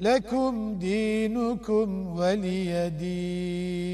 لكم دينكم ولي دين.